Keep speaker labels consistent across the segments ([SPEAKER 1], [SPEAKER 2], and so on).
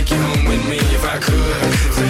[SPEAKER 1] take you home with me if I could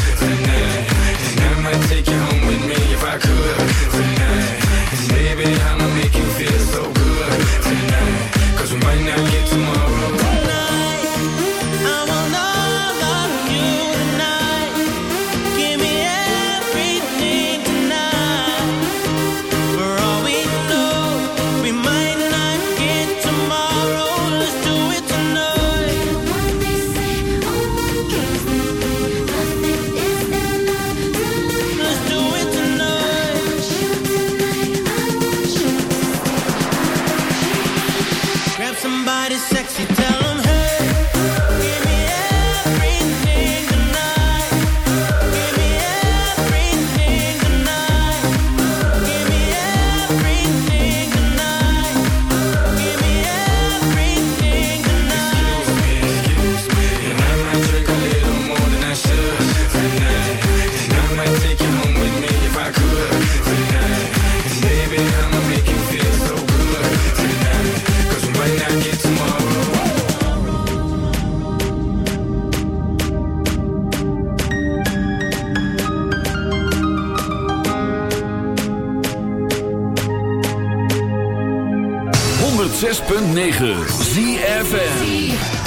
[SPEAKER 1] 106.9 ZFN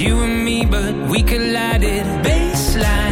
[SPEAKER 1] you and
[SPEAKER 2] me, but we collided. Baseline.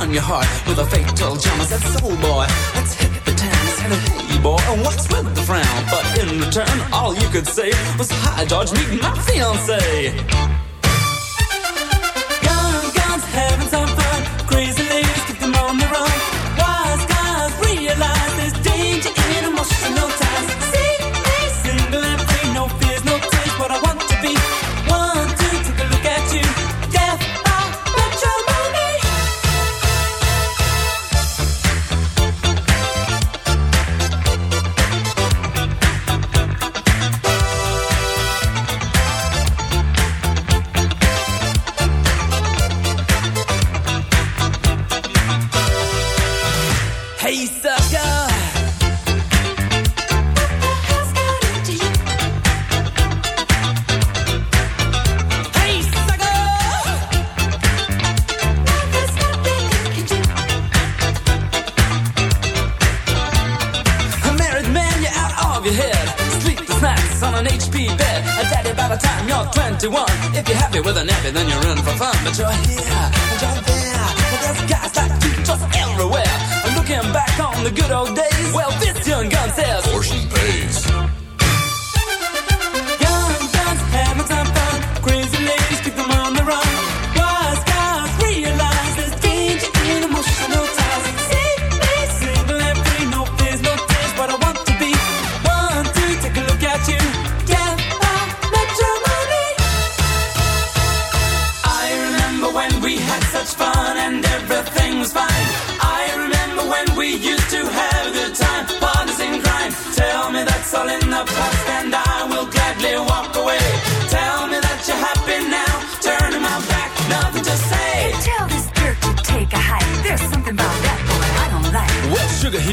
[SPEAKER 2] Won your heart